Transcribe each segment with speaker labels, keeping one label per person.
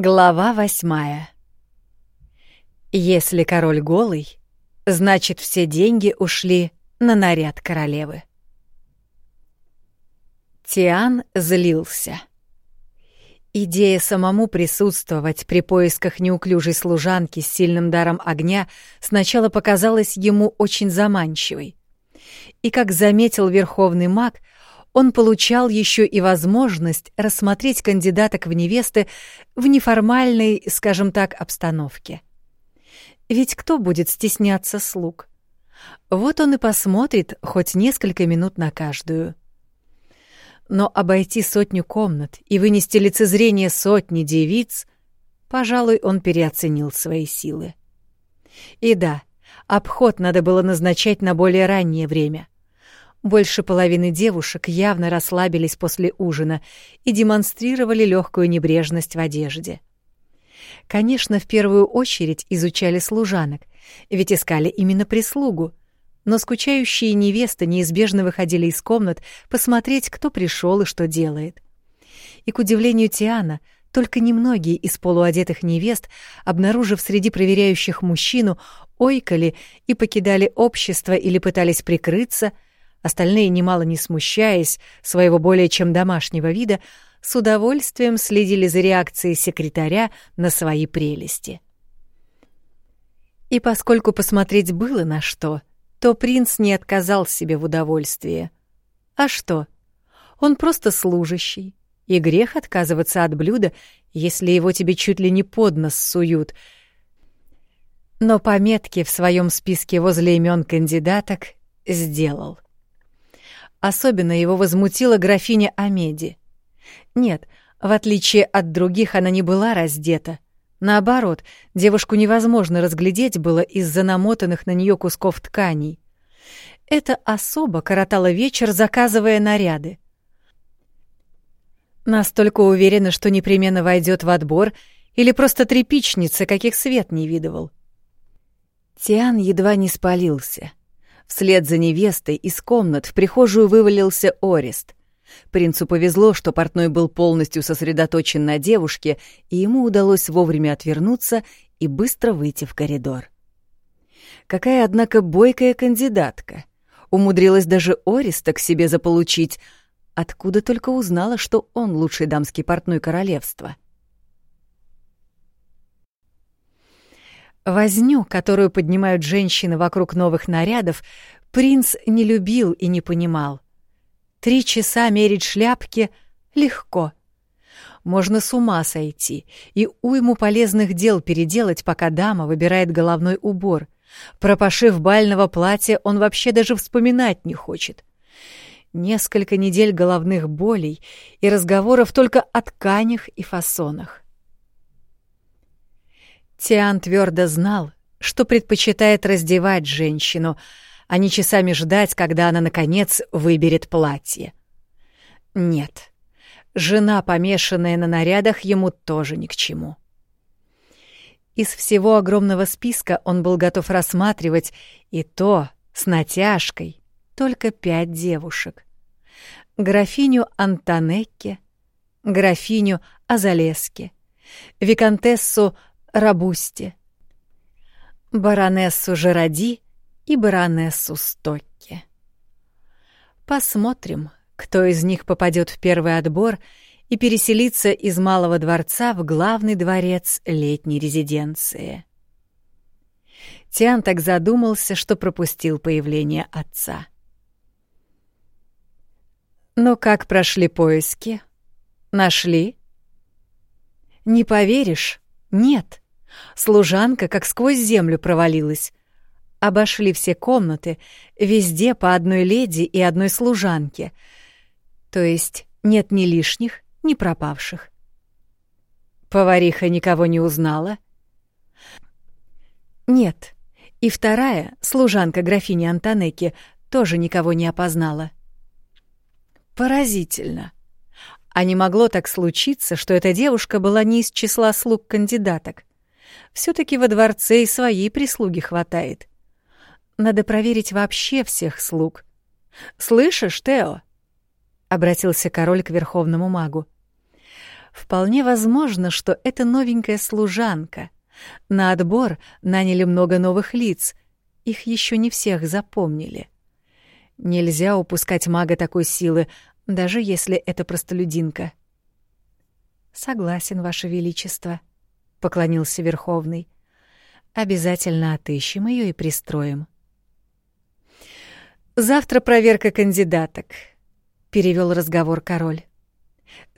Speaker 1: Глава восьмая. Если король голый, значит, все деньги ушли на наряд королевы. Тиан злился. Идея самому присутствовать при поисках неуклюжей служанки с сильным даром огня сначала показалась ему очень заманчивой. И, как заметил верховный маг, он получал еще и возможность рассмотреть кандидаток в невесты в неформальной, скажем так, обстановке. Ведь кто будет стесняться слуг? Вот он и посмотрит хоть несколько минут на каждую. Но обойти сотню комнат и вынести лицезрение сотни девиц, пожалуй, он переоценил свои силы. И да, обход надо было назначать на более раннее время — больше половины девушек явно расслабились после ужина и демонстрировали легкую небрежность в одежде. Конечно, в первую очередь изучали служанок, ведь искали именно прислугу, но скучающие невесты неизбежно выходили из комнат посмотреть, кто пришел и что делает. И, к удивлению Тиана, только немногие из полуодетых невест, обнаружив среди проверяющих мужчину, ойкали и покидали общество или пытались прикрыться — Остальные, немало не смущаясь своего более чем домашнего вида, с удовольствием следили за реакцией секретаря на свои прелести. И поскольку посмотреть было на что, то принц не отказал себе в удовольствии. А что? Он просто служащий, и грех отказываться от блюда, если его тебе чуть ли не под нос суют. Но пометки в своем списке возле имен кандидаток сделал. Особенно его возмутила графиня Амеди. Нет, в отличие от других, она не была раздета. Наоборот, девушку невозможно разглядеть было из-за намотанных на нее кусков тканей. Эта особа коротала вечер, заказывая наряды. Настолько уверена, что непременно войдет в отбор или просто тряпичница, каких свет не видывал. Тиан едва не спалился — Вслед за невестой из комнат в прихожую вывалился Орест. Принцу повезло, что портной был полностью сосредоточен на девушке, и ему удалось вовремя отвернуться и быстро выйти в коридор. Какая, однако, бойкая кандидатка. Умудрилась даже Ореста к себе заполучить. Откуда только узнала, что он лучший дамский портной королевства. — Возню, которую поднимают женщины вокруг новых нарядов, принц не любил и не понимал. Три часа мерить шляпки легко. Можно с ума сойти и уйму полезных дел переделать, пока дама выбирает головной убор. Про пошив бального платья он вообще даже вспоминать не хочет. Несколько недель головных болей и разговоров только о тканях и фасонах. Тиан твердо знал, что предпочитает раздевать женщину, а не часами ждать, когда она, наконец, выберет платье. Нет, жена, помешанная на нарядах, ему тоже ни к чему. Из всего огромного списка он был готов рассматривать и то с натяжкой только пять девушек. Графиню Антонекке, графиню Азалеске, виконтессу Рабусти, баронессу Жеради и баронессу Стокки. Посмотрим, кто из них попадет в первый отбор и переселится из Малого дворца в главный дворец летней резиденции. Тиан так задумался, что пропустил появление отца. «Ну как прошли поиски? Нашли?» «Не поверишь, нет. Служанка как сквозь землю провалилась. Обошли все комнаты, везде по одной леди и одной служанке. То есть нет ни лишних, ни пропавших. Повариха никого не узнала? Нет. И вторая, служанка графини Антонеки, тоже никого не опознала. Поразительно. А не могло так случиться, что эта девушка была не из числа слуг кандидаток. Все таки во дворце и своей прислуги хватает. Надо проверить вообще всех слуг. «Слышишь, Тео?» — обратился король к верховному магу. Вполне возможно, что это новенькая служанка. На отбор наняли много новых лиц. Их еще не всех запомнили. Нельзя упускать мага такой силы, даже если это простолюдинка. Согласен, Ваше Величество, поклонился Верховный. Обязательно отыщем ее и пристроим. Завтра проверка кандидаток, перевел разговор король.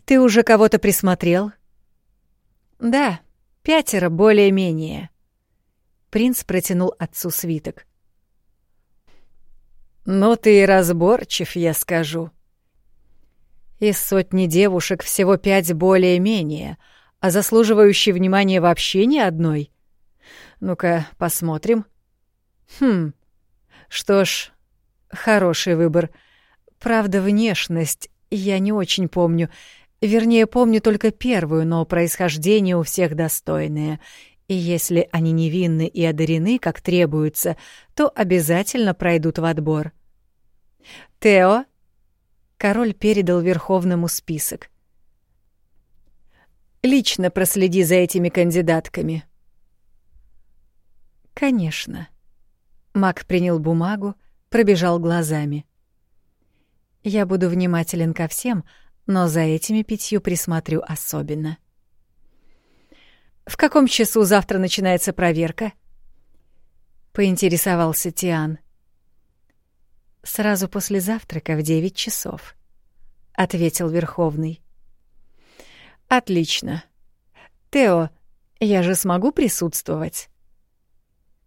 Speaker 1: Ты уже кого-то присмотрел? Да, пятеро более-менее. Принц протянул отцу свиток. «Ну ты и разборчив, я скажу. Из сотни девушек всего пять более-менее, а заслуживающей внимания вообще ни одной. Ну-ка, посмотрим. Хм, что ж, хороший выбор. Правда, внешность я не очень помню. Вернее, помню только первую, но происхождение у всех достойное. И если они невинны и одарены, как требуется, то обязательно пройдут в отбор. Тео Король передал Верховному список. «Лично проследи за этими кандидатками». «Конечно». Мак принял бумагу, пробежал глазами. «Я буду внимателен ко всем, но за этими пятью присмотрю особенно». «В каком часу завтра начинается проверка?» — поинтересовался Тиан. — Сразу после завтрака в девять часов, ответил Верховный. Отлично. Тео, я же смогу присутствовать?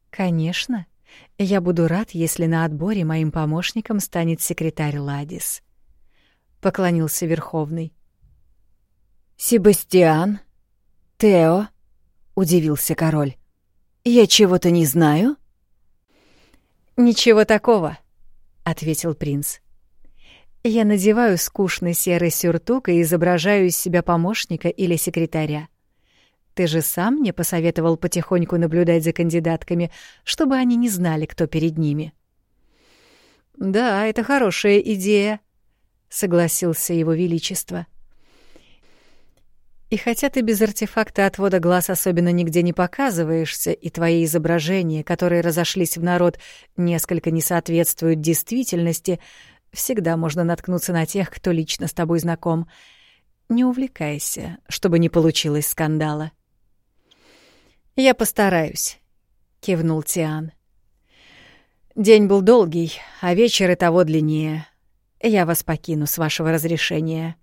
Speaker 1: Конечно. Я буду рад, если на отборе моим помощником станет секретарь Ладис. Поклонился Верховный. Себастьян, Тео, удивился король. Я чего-то не знаю? Ничего такого, — ответил принц. «Я надеваю скучный серый сюртук и изображаю из себя помощника или секретаря. Ты же сам мне посоветовал потихоньку наблюдать за кандидатками, чтобы они не знали, кто перед ними». «Да, это хорошая идея», — согласился его величество. И хотя ты без артефакта отвода глаз особенно нигде не показываешься, и твои изображения, которые разошлись в народ, несколько не соответствуют действительности, всегда можно наткнуться на тех, кто лично с тобой знаком. Не увлекайся, чтобы не получилось скандала. «Я постараюсь», — кивнул Тиан. «День был долгий, а вечер и того длиннее. Я вас покину с вашего разрешения».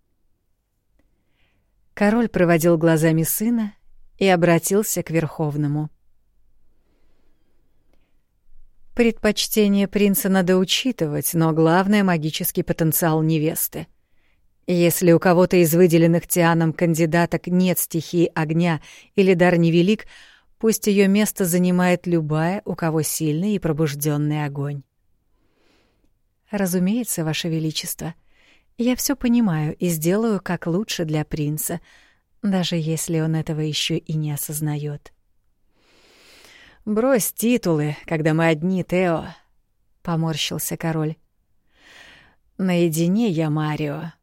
Speaker 1: Король проводил глазами сына и обратился к Верховному. Предпочтение принца надо учитывать, но главное — магический потенциал невесты. Если у кого-то из выделенных Тианом кандидаток нет стихии огня или дар невелик, пусть ее место занимает любая, у кого сильный и пробужденный огонь. Разумеется, Ваше Величество — я все понимаю и сделаю как лучше для принца, даже если он этого еще и не осознает. Брось титулы, когда мы одни, Тео, поморщился король. Наедине я, Марио.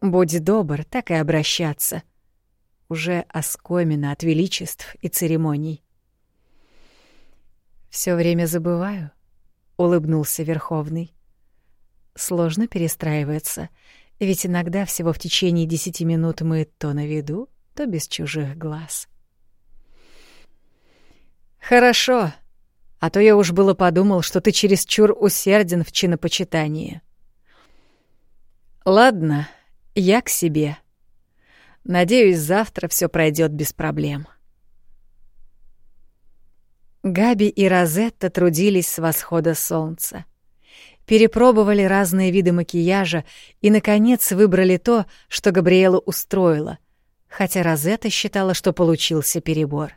Speaker 1: Будь добр, так и обращаться. Уже оскомина от величеств и церемоний. Все время забываю, улыбнулся Верховный. Сложно перестраиваться, ведь иногда всего в течение десяти минут мы то на виду, то без чужих глаз. «Хорошо, а то я уж было подумал, что ты чересчур усерден в чинопочитании». «Ладно, я к себе. Надеюсь, завтра все пройдет без проблем». Габи и Розетта трудились с восхода солнца перепробовали разные виды макияжа и, наконец, выбрали то, что Габриэла устроила, хотя Розетта считала, что получился перебор.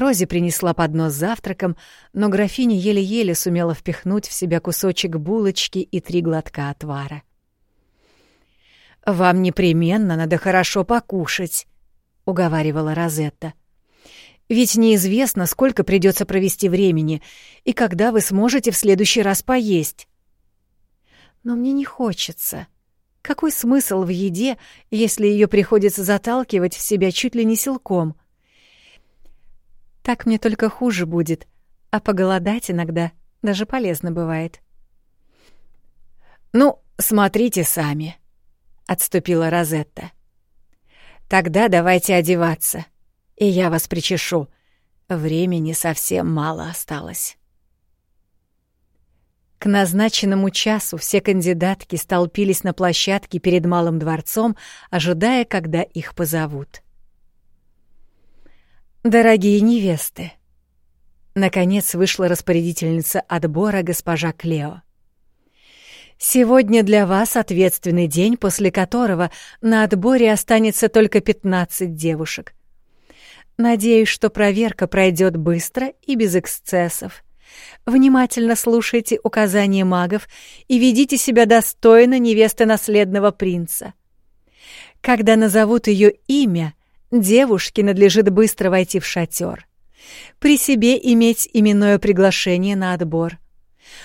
Speaker 1: Рози принесла поднос с завтраком, но графиня еле-еле сумела впихнуть в себя кусочек булочки и три глотка отвара. «Вам непременно надо хорошо покушать», — уговаривала Розетта. — ведь неизвестно, сколько придется провести времени и когда вы сможете в следующий раз поесть. Но мне не хочется, Какой смысл в еде, если ее приходится заталкивать в себя чуть ли не силком? Так мне только хуже будет, а поголодать иногда даже полезно бывает. «Ну, смотрите сами», — отступила Розетта. «Тогда давайте одеваться, и я вас причешу. Времени совсем мало осталось». К назначенному часу все кандидатки столпились на площадке перед Малым дворцом, ожидая, когда их позовут. «Дорогие невесты!» Наконец вышла распорядительница отбора госпожа Клео. «Сегодня для вас ответственный день, после которого на отборе останется только 15 девушек. Надеюсь, что проверка пройдет быстро и без эксцессов. Внимательно слушайте указания магов и ведите себя достойно невесты наследного принца. Когда назовут ее имя, девушке надлежит быстро войти в шатер. При себе иметь именное приглашение на отбор.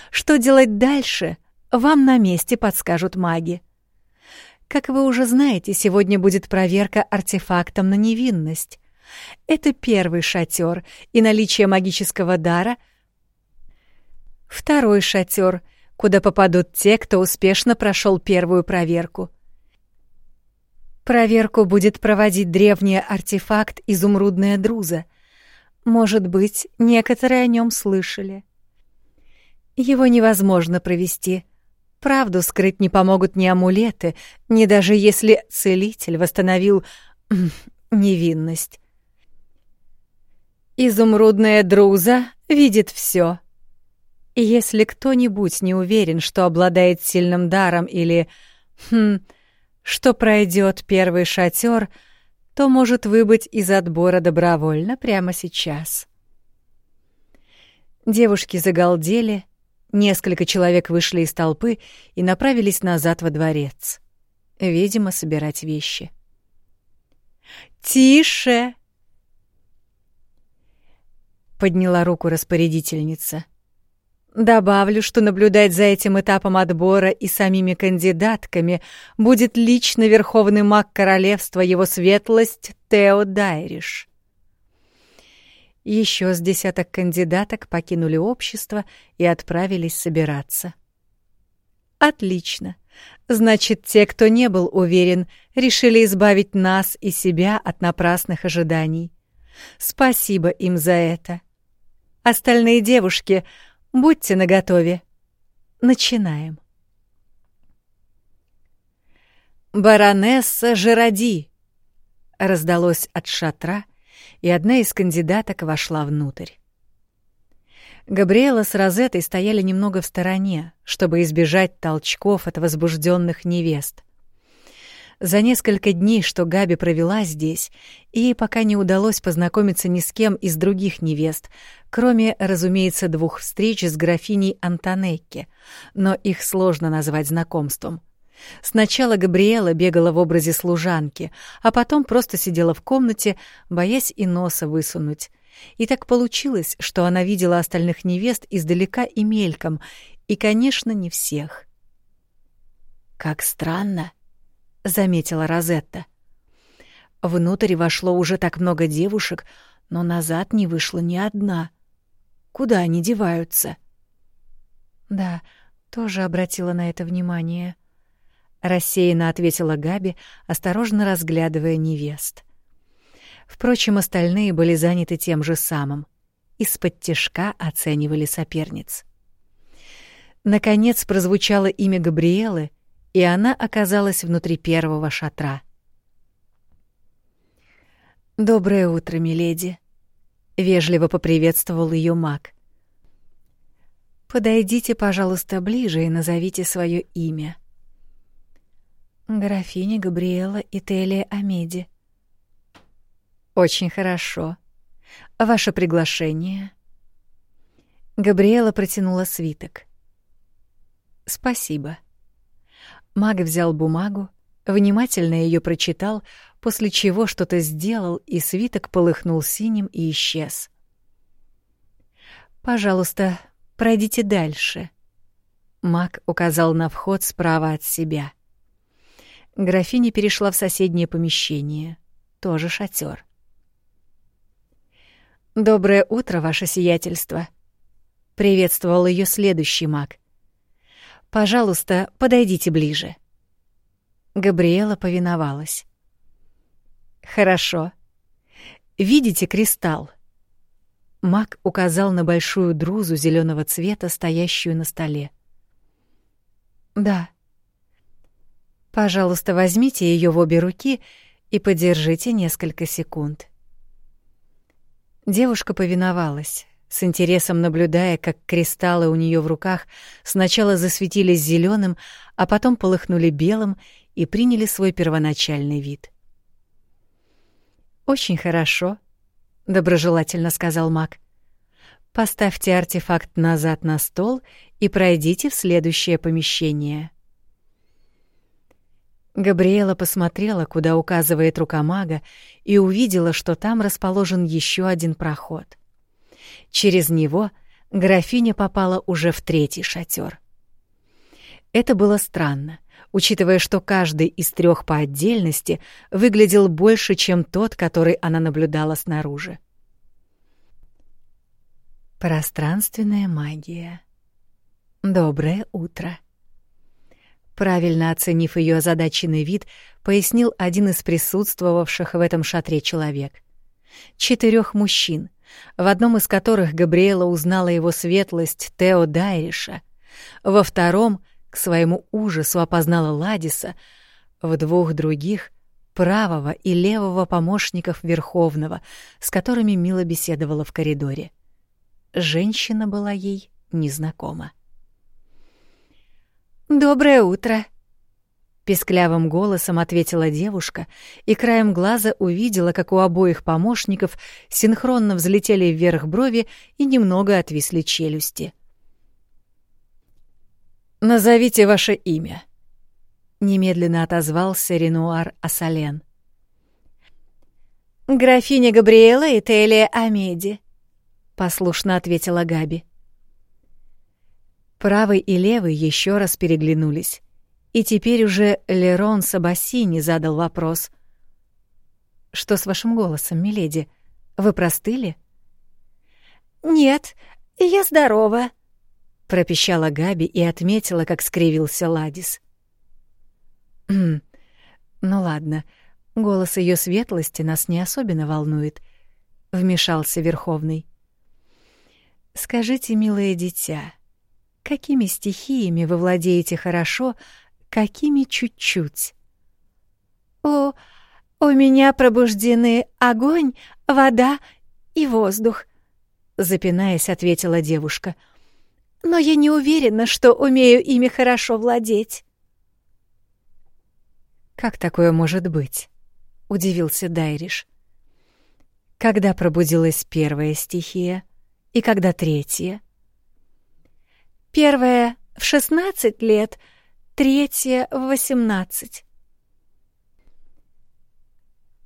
Speaker 1: Что делать дальше, вам на месте подскажут маги. Как вы уже знаете, сегодня будет проверка артефактом на невинность. Это первый шатер, и наличие магического дара — Второй шатер, куда попадут те, кто успешно прошел первую проверку. Проверку будет проводить древний артефакт «Изумрудная друза». Может быть, некоторые о нем слышали. Его невозможно провести. Правду скрыть не помогут ни амулеты, ни даже если целитель восстановил невинность. Изумрудная друза видит все. Если кто-нибудь не уверен, что обладает сильным даром или, хм, что пройдет первый шатер, то может выбыть из отбора добровольно прямо сейчас. Девушки загалдели, несколько человек вышли из толпы и направились назад во дворец. Видимо, собирать вещи. «Тише!» — подняла руку распорядительница. Добавлю, что наблюдать за этим этапом отбора и самими кандидатками будет лично верховный маг королевства его светлость Тео Дайриш. Еще с десяток кандидаток покинули общество и отправились собираться. Отлично. Значит, те, кто не был уверен, решили избавить нас и себя от напрасных ожиданий. Спасибо им за это. Остальные девушки — Будьте наготове. Начинаем. «Баронесса Жиради!» раздалось от шатра, и одна из кандидаток вошла внутрь. Габриэла с Розетой стояли немного в стороне, чтобы избежать толчков от возбужденных невест. За несколько дней, что Габи провела здесь, ей пока не удалось познакомиться ни с кем из других невест, кроме, разумеется, двух встреч с графиней Антонекки, но их сложно назвать знакомством. Сначала Габриэла бегала в образе служанки, а потом просто сидела в комнате, боясь и носа высунуть. И так получилось, что она видела остальных невест издалека и мельком, и, конечно, не всех. «Как странно!» — заметила Розетта. Внутрь вошло уже так много девушек, но назад не вышла ни одна. Куда они деваются? Да, тоже обратила на это внимание. Рассеянно ответила Габи, осторожно разглядывая невест. Впрочем, остальные были заняты тем же самым. Из-под тишка оценивали соперниц. Наконец прозвучало имя Габриэлы — и она оказалась внутри первого шатра. «Доброе утро, миледи», — вежливо поприветствовал ее маг. «Подойдите, пожалуйста, ближе и назовите свое имя». «Графиня Габриэла и Телия Амеди». «Очень хорошо. Ваше приглашение?» Габриэла протянула свиток. «Спасибо». Маг взял бумагу, внимательно ее прочитал, после чего что-то сделал, и свиток полыхнул синим и исчез. «Пожалуйста, пройдите дальше». Маг указал на вход справа от себя. Графиня перешла в соседнее помещение, тоже шатер. «Доброе утро, ваше сиятельство!» — приветствовал ее следующий маг. «Пожалуйста, подойдите ближе». Габриэла повиновалась. «Хорошо. Видите кристалл?» Маг указал на большую друзу зеленого цвета, стоящую на столе. «Да». «Пожалуйста, возьмите ее в обе руки и подержите несколько секунд». Девушка повиновалась, с интересом наблюдая, как кристаллы у нее в руках сначала засветились зеленым, а потом полыхнули белым и приняли свой первоначальный вид. «Очень хорошо», — доброжелательно сказал маг. «Поставьте артефакт назад на стол и пройдите в следующее помещение». Габриэла посмотрела, куда указывает рука мага, и увидела, что там расположен еще один проход. Через него графиня попала уже в третий шатер. Это было странно, учитывая, что каждый из трех по отдельности выглядел больше, чем тот, который она наблюдала снаружи. Пространственная магия. Доброе утро. Правильно оценив ее озадаченный вид, пояснил один из присутствовавших в этом шатре человек. Четырех мужчин, в одном из которых Габриэла узнала его светлость Тео Дайриша, во втором, к своему ужасу, опознала Ладиса, в двух других — правого и левого помощников Верховного, с которыми Мила беседовала в коридоре. Женщина была ей незнакома. «Доброе утро!» Песклявым голосом ответила девушка и краем глаза увидела, как у обоих помощников синхронно взлетели вверх брови и немного отвисли челюсти. «Назовите ваше имя», — немедленно отозвался Ренуар Ассален. «Графиня Габриэла и Телия Амеди», — послушно ответила Габи. Правый и левый еще раз переглянулись. И теперь уже Лерон Сабасини задал вопрос. «Что с вашим голосом, миледи? Вы простыли?» «Нет, я здорова», — пропищала Габи и отметила, как скривился Ладис. «Хм, ну ладно, голос ее светлости нас не особенно волнует», — вмешался Верховный. «Скажите, милое дитя, Какими стихиями вы владеете хорошо, какими чуть-чуть? О, у меня пробуждены огонь, вода и воздух, запинаясь, ответила девушка. Но я не уверена, что умею ими хорошо владеть. Как такое может быть? удивился Дайриш. Когда пробудилась первая стихия и когда третья? Первая — в 16 лет, третья — в 18.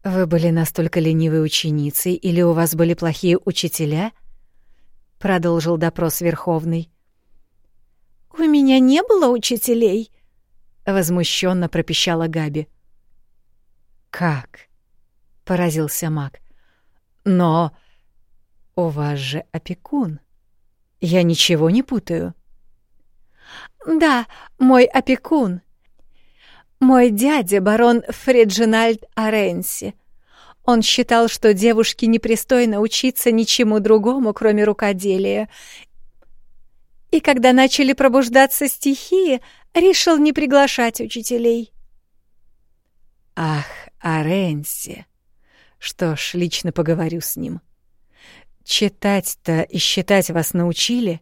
Speaker 1: «Вы были настолько ленивой ученицей или у вас были плохие учителя?» — продолжил допрос Верховный. «У меня не было учителей», — возмущенно пропищала Габи. «Как?» — поразился маг. «Но у вас же опекун. Я ничего не путаю». «Да, мой опекун. Мой дядя, барон Фриджинальд Аренси. Он считал, что девушке непристойно учиться ничему другому, кроме рукоделия. И когда начали пробуждаться стихии, решил не приглашать учителей».
Speaker 2: «Ах, Аренси! Что ж, лично поговорю с ним. Читать-то и считать вас научили?»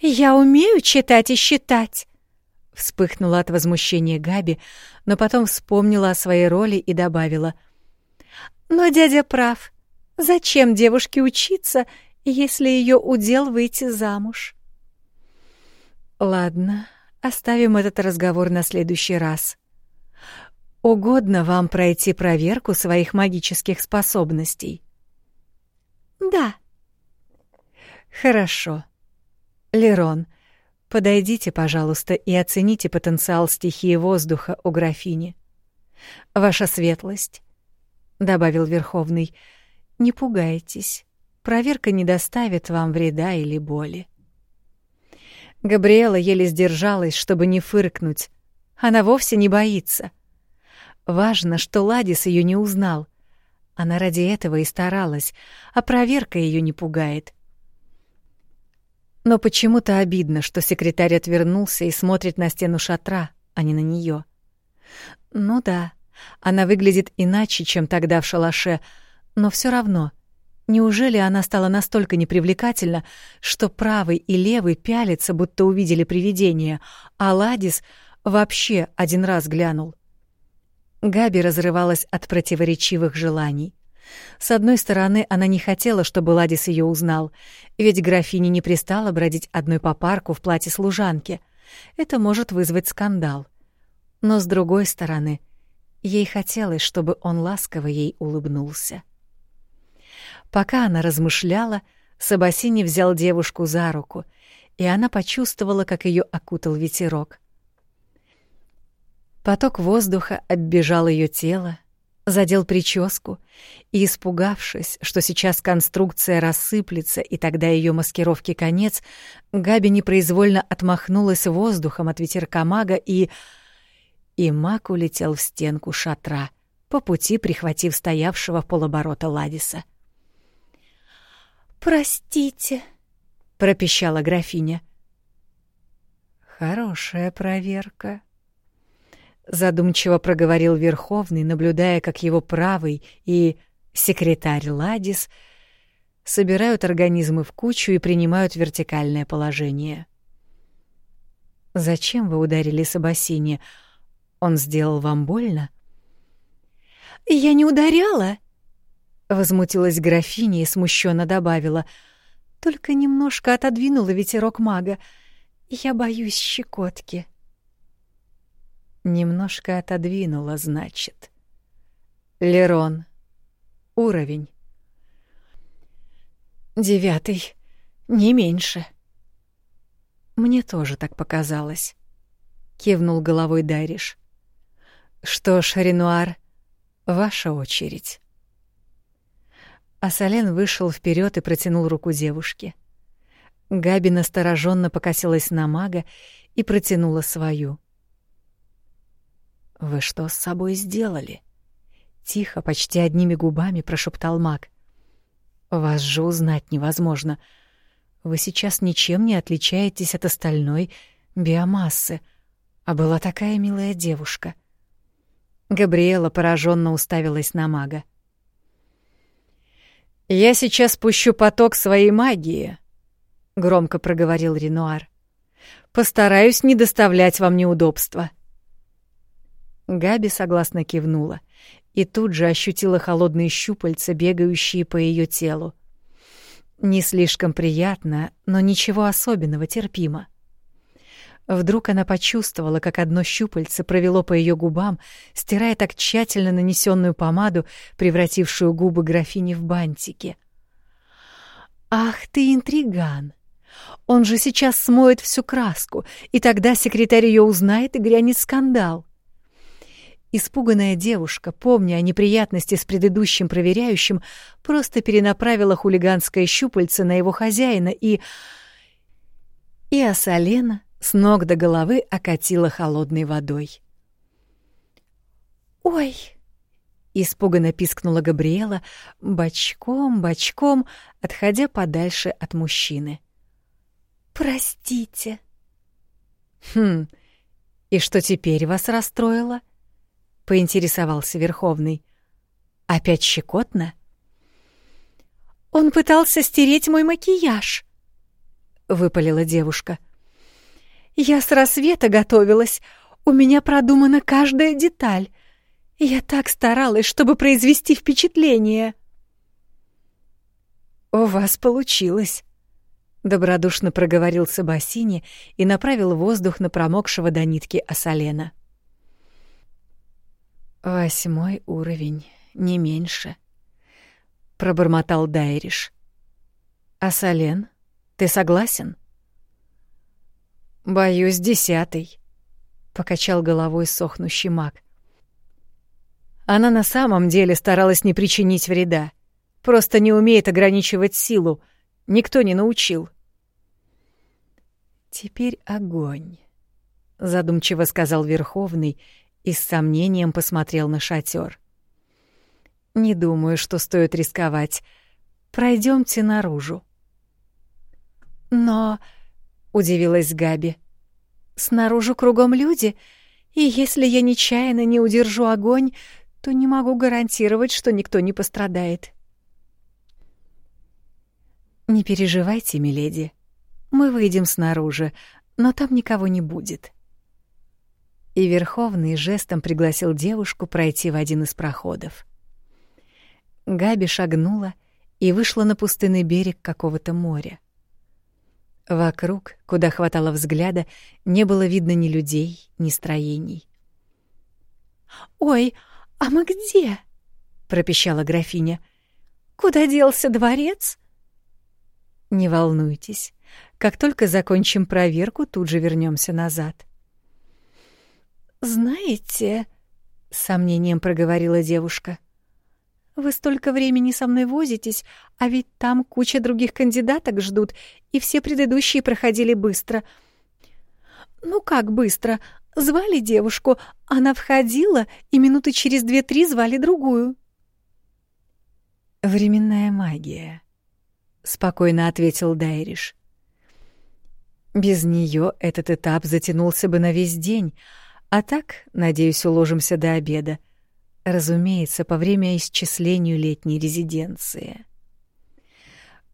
Speaker 3: «Я умею читать и считать!» Вспыхнула от возмущения Габи, но потом вспомнила о своей роли и добавила. «Но дядя прав. Зачем девушке учиться, если ее удел выйти замуж?»
Speaker 1: «Ладно, оставим этот разговор на следующий раз. Угодно вам пройти проверку своих магических способностей?»
Speaker 3: «Да».
Speaker 1: «Хорошо. Лерон, Подойдите, пожалуйста, и оцените потенциал стихии воздуха у графини. Ваша светлость, — добавил Верховный, — не пугайтесь. Проверка не доставит вам вреда или боли. Габриэла еле сдержалась, чтобы не фыркнуть. Она вовсе не боится. Важно, что Ладис ее не узнал. Она ради этого и старалась, а проверка ее не пугает. Но почему-то обидно, что секретарь отвернулся и смотрит на стену шатра, а не на нее. Ну да, она выглядит иначе, чем тогда в шалаше, но все равно. Неужели она стала настолько непривлекательна, что правый и левый пялятся, будто увидели привидение, а Ладис вообще один раз глянул? Габи разрывалась от противоречивых желаний. С одной стороны, она не хотела, чтобы Ладис ее узнал, ведь графине не пристала бродить одной по парку в платье служанки. Это может вызвать скандал. Но с другой стороны, ей хотелось, чтобы он ласково ей улыбнулся. Пока она размышляла, Сабасини взял девушку за руку, и она почувствовала, как ее окутал ветерок. Поток воздуха оббежал ее тело, задел прическу, и, испугавшись, что сейчас конструкция рассыплется и тогда ее маскировки конец, Габи непроизвольно отмахнулась воздухом от ветерка мага и... И маг улетел в стенку шатра, по пути прихватив стоявшего в полоборота Ладиса.
Speaker 3: «Простите», — пропищала графиня.
Speaker 1: «Хорошая проверка», задумчиво проговорил Верховный, наблюдая, как его правый и секретарь Ладис собирают организмы в кучу и принимают вертикальное положение. «Зачем вы ударили Сабасини? Он сделал вам больно?»
Speaker 3: «Я не ударяла!»
Speaker 1: — возмутилась графиня и смущенно добавила. «Только немножко отодвинула ветерок мага. Я боюсь щекотки». Немножко отодвинула, значит. Лерон. Уровень. Девятый. Не меньше. Мне тоже так показалось. Кивнул головой Дайриш. Что ж, Ренуар, ваша очередь. Асален вышел вперед и протянул руку девушке. Габи настороженно покосилась на мага и протянула свою. «Вы что с собой сделали?» Тихо, почти одними губами прошептал маг. «Вас же узнать невозможно. Вы сейчас ничем не отличаетесь от остальной биомассы, а была такая милая девушка». Габриэла пораженно уставилась на мага. «Я сейчас пущу поток своей магии», — громко проговорил Ренуар. «Постараюсь не доставлять вам неудобства». Габи согласно кивнула и тут же ощутила холодные щупальца, бегающие по ее телу. Не слишком приятно, но ничего особенного, терпимо. Вдруг она почувствовала, как одно щупальце провело по ее губам, стирая так тщательно нанесенную помаду, превратившую губы графини в бантики. «Ах ты интриган! Он же сейчас смоет всю краску, и тогда секретарь ее узнает и грянет скандал. Испуганная девушка, помня о неприятности с предыдущим проверяющим, просто перенаправила хулиганское щупальце на его хозяина и... И Асалена с ног до головы окатила холодной водой.
Speaker 3: «Ой!» — испуганно пискнула Габриэла, бочком-бочком, отходя подальше от мужчины. «Простите».
Speaker 1: «Хм, и что теперь вас расстроило?» Поинтересовался Верховный. Опять щекотно?
Speaker 3: Он пытался стереть мой макияж, выпалила девушка. Я с рассвета готовилась. У меня продумана каждая деталь. Я так старалась, чтобы произвести впечатление.
Speaker 1: У вас получилось, добродушно проговорил Сабасини и направил воздух на промокшего до нитки Асалена. «Восьмой уровень, не меньше», — пробормотал Дайриш. «Асален, ты согласен?»
Speaker 2: Боюсь, десятый, покачал головой сохнущий маг. Она на самом деле старалась не причинить вреда. Просто не умеет ограничивать силу. Никто не научил. Теперь огонь, задумчиво сказал Верховный и с сомнением посмотрел на шатер. Не думаю, что стоит рисковать. Пройдемте наружу.
Speaker 3: Но, удивилась Габи, снаружи кругом люди, и если я нечаянно не удержу огонь, то не могу гарантировать, что никто не пострадает.
Speaker 2: Не переживайте, миледи. Мы выйдем снаружи, но там никого не будет. И Верховный жестом пригласил девушку пройти в один из проходов. Габи шагнула и вышла на пустынный берег какого-то моря. Вокруг, куда хватало взгляда, не было видно ни людей, ни строений.
Speaker 3: «Ой, а мы где?» — пропищала графиня. «Куда делся дворец?»
Speaker 2: «Не волнуйтесь. Как только закончим проверку, тут же вернемся назад».
Speaker 3: «Знаете...» — с сомнением проговорила девушка. Вы столько времени со мной возитесь, а ведь там куча других кандидаток ждут, и все предыдущие проходили быстро. Ну как быстро? Звали девушку, она входила, и минуты через две-три звали другую.
Speaker 2: Временная магия, спокойно ответил Дайриш. Без нее этот этап затянулся бы на весь день, а так, надеюсь, уложимся до обеда. Разумеется, по время исчислению летней резиденции.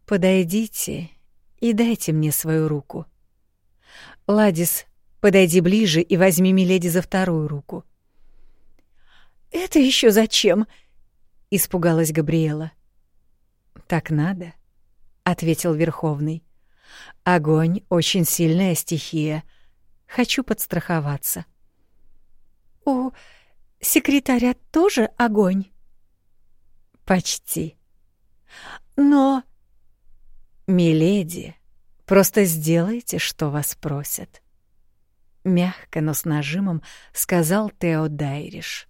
Speaker 2: Подойдите и дайте мне свою руку. Ладис, подойди ближе и возьми миледи за вторую руку.
Speaker 3: Это еще зачем? испугалась Габриэла.
Speaker 2: Так надо, ответил Верховный. Огонь очень сильная стихия. Хочу подстраховаться.
Speaker 3: О, Секретаря тоже огонь?
Speaker 2: Почти.
Speaker 3: Но...
Speaker 2: Миледи, просто сделайте, что вас просят. Мягко, но с нажимом сказал Тео Дайриш.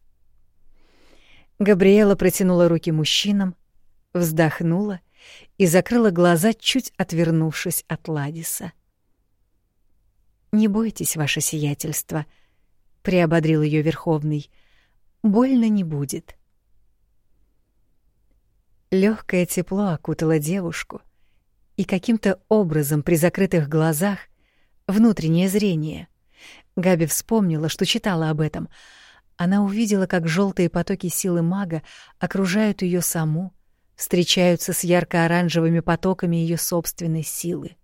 Speaker 2: Габриэла протянула руки мужчинам, вздохнула и закрыла глаза, чуть отвернувшись от Ладиса. «Не бойтесь, ваше сиятельство», — приободрил ее Верховный, — больно не будет. Легкое тепло окутало девушку, и каким-то образом при закрытых глазах внутреннее зрение. Габи вспомнила, что читала об этом. Она увидела, как желтые потоки силы мага окружают ее саму, встречаются с ярко-оранжевыми потоками ее собственной силы.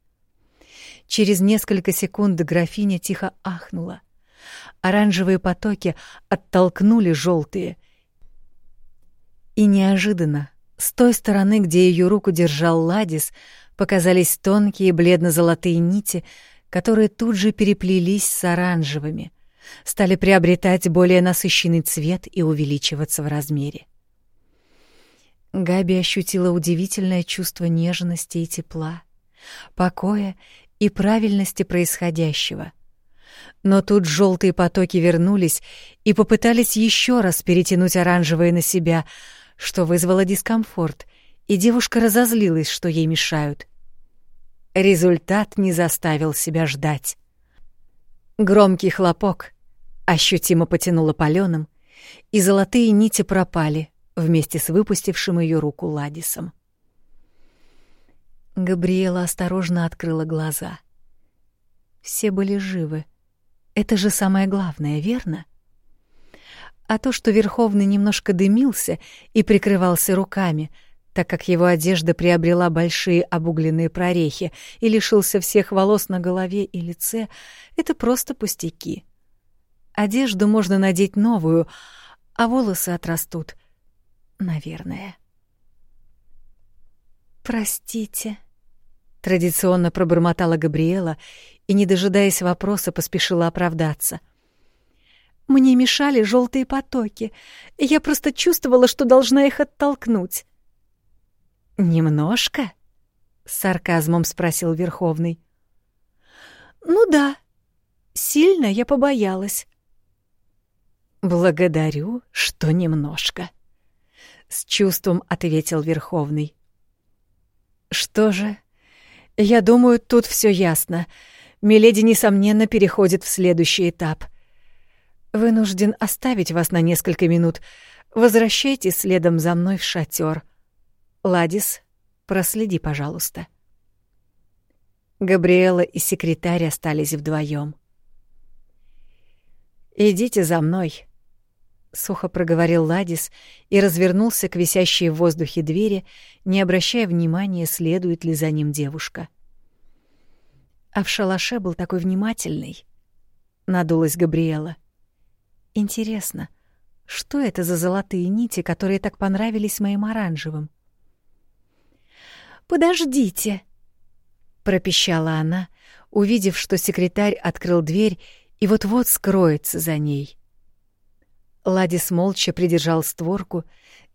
Speaker 2: Через несколько секунд графиня тихо ахнула — Оранжевые потоки оттолкнули желтые. И неожиданно, с той стороны, где ее руку держал Ладис, показались тонкие бледно-золотые нити, которые тут же переплелись с оранжевыми, стали приобретать более насыщенный цвет и увеличиваться в размере. Габи ощутила удивительное чувство нежности и тепла, покоя и правильности происходящего — но тут желтые потоки вернулись и попытались еще раз перетянуть оранжевые на себя, что вызвало дискомфорт, и девушка разозлилась, что ей мешают. Результат не заставил себя ждать. Громкий хлопок ощутимо потянуло палёным, и золотые нити пропали вместе с выпустившим ее руку Ладисом. Габриэла осторожно открыла глаза. Все были живы, это же самое главное, верно? А то, что Верховный немножко дымился и прикрывался руками, так как его одежда приобрела большие обугленные прорехи и лишился всех волос на голове и лице, это просто пустяки. Одежду можно надеть новую, а волосы отрастут. Наверное.
Speaker 3: «Простите», —
Speaker 2: традиционно пробормотала Габриэла и, не дожидаясь вопроса, поспешила оправдаться.
Speaker 3: «Мне мешали желтые потоки. Я просто чувствовала, что должна их оттолкнуть».
Speaker 2: «Немножко?» — с сарказмом спросил Верховный.
Speaker 3: «Ну да», Сильно я побоялась.
Speaker 2: Благодарю, что немножко. С чувством ответил Верховный. Что же? Я думаю, тут все ясно. Миледи, несомненно, переходит в следующий этап. Вынужден оставить вас на несколько минут. Возвращайтесь следом за мной в шатер. Ладис, проследи, пожалуйста. Габриэла и секретарь остались вдвоем. «Идите за мной», — сухо проговорил Ладис и развернулся к висящей в воздухе двери, не обращая внимания, следует ли за ним девушка. А в шалаше был такой внимательный. Надулась Габриэла. Интересно, что это за золотые нити, которые так понравились моим оранжевым?
Speaker 3: «Подождите»,
Speaker 2: пропищала она, увидев, что секретарь открыл дверь и вот-вот скроется за ней. Ладис молча придержал створку,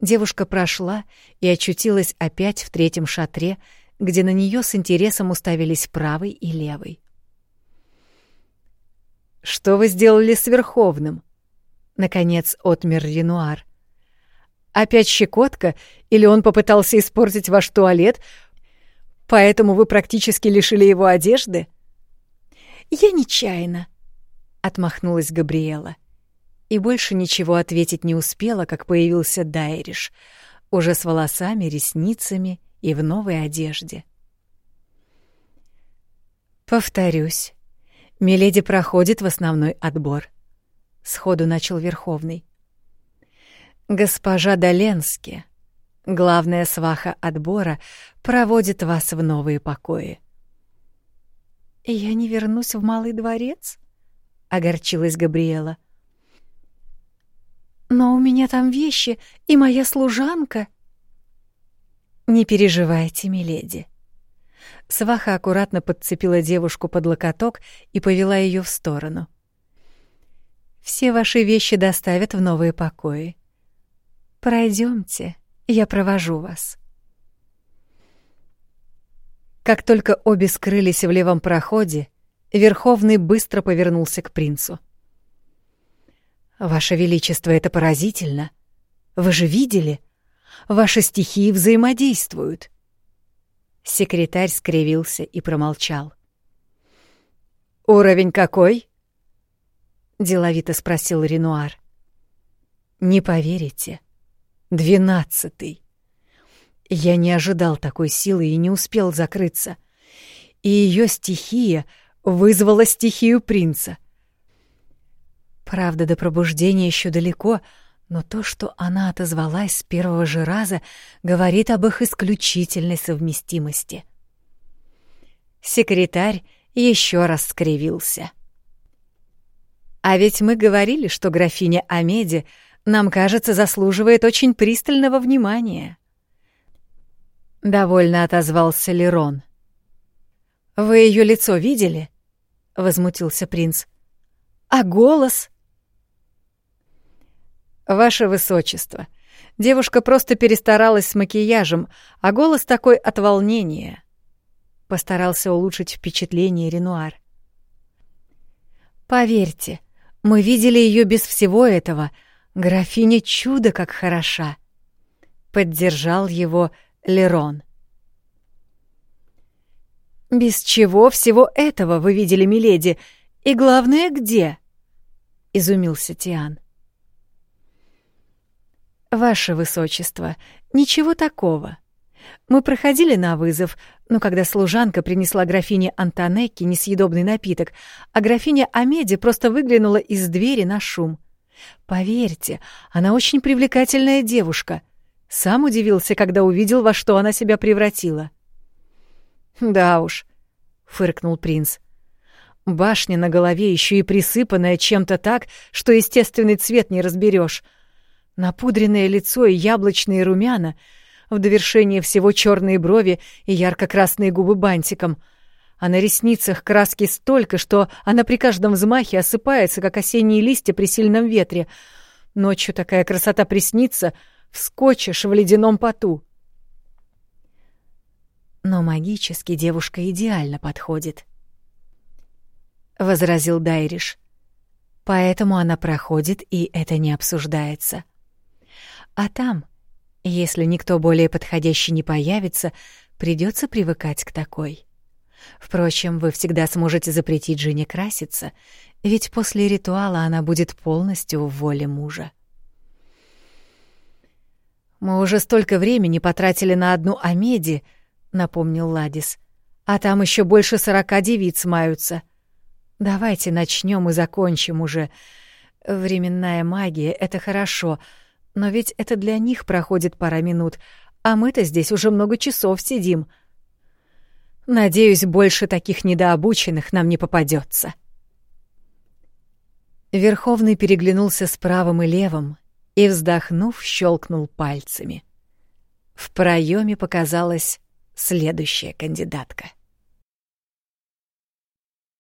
Speaker 2: девушка прошла и очутилась опять в третьем шатре, где на нее с интересом уставились правый и левый. «Что вы сделали с Верховным?» — наконец отмер Ренуар. «Опять щекотка, или он попытался испортить ваш туалет, Поэтому вы практически лишили его одежды?
Speaker 3: Я нечаянно,
Speaker 2: отмахнулась Габриэла. И больше ничего ответить не успела, как появился Дайриш, уже с волосами, ресницами и в новой одежде. Повторюсь, Миледи проходит в основной отбор. Сходу начал Верховный. Госпожа Доленски Главная сваха отбора проводит вас в новые покои.
Speaker 3: «Я не вернусь в Малый дворец?» — огорчилась Габриэла. «Но у меня там вещи и моя служанка».
Speaker 2: «Не переживайте, миледи». Сваха аккуратно подцепила девушку под локоток и повела ее в сторону. «Все ваши вещи доставят в новые покои. Пройдемте. Я провожу вас. Как только обе скрылись в левом проходе, Верховный быстро повернулся к принцу. «Ваше Величество, это поразительно. Вы же видели? Ваши стихии взаимодействуют». Секретарь скривился и промолчал. «Уровень какой?» — деловито спросил Ренуар. «Не поверите. Двенадцатый. Я не ожидал такой силы и не успел закрыться. И ее стихия вызвала стихию принца. Правда, до пробуждения еще далеко, но то, что она отозвалась с первого же раза, говорит об их исключительной совместимости. Секретарь еще раз скривился. А ведь мы говорили, что графиня Амеди — нам кажется, заслуживает очень пристального внимания. Довольно отозвался Лерон. Вы ее лицо видели? возмутился принц. А голос? Ваше высочество, девушка просто перестаралась с макияжем, а голос такой от волнения. Постарался улучшить впечатление Ренуар. Поверьте, мы видели ее без всего этого — Графиня чудо как хороша. Поддержал его Лерон. Без чего всего этого вы видели, миледи? И главное, где? изумился Тиан. Ваше высочество, ничего такого. Мы проходили на вызов, но когда служанка принесла графине Антонекке несъедобный напиток, а графиня Амеди просто выглянула из двери на шум. Поверьте, она очень привлекательная девушка. Сам удивился, когда увидел, во что она себя превратила. Да уж, фыркнул принц. Башня на голове еще и присыпанная чем-то так, что естественный цвет не разберешь. Напудренное лицо и яблочные румяна, в довершение всего черные брови и ярко-красные губы бантиком — а на ресницах краски столько, что она при каждом взмахе осыпается, как осенние листья при сильном ветре. Ночью такая красота приснится, вскочишь в ледяном поту. Но магически девушка идеально подходит.
Speaker 1: — возразил Дайриш. «Поэтому она проходит, и это не обсуждается. А там, если никто более подходящий не появится, придется привыкать к такой. Впрочем, вы всегда сможете запретить жене краситься, ведь после ритуала она будет полностью в воле мужа.
Speaker 2: «Мы уже столько времени потратили на одну Амеди», — напомнил Ладис. «А там еще больше сорока девиц маются. Давайте начнем и закончим уже. Временная магия — это хорошо, но ведь это для них проходит пара минут, а мы-то здесь уже много часов сидим. Надеюсь, больше таких недообученных нам не попадется. Верховный переглянулся с правым и левым и, вздохнув, щелкнул пальцами. В проеме показалась следующая кандидатка.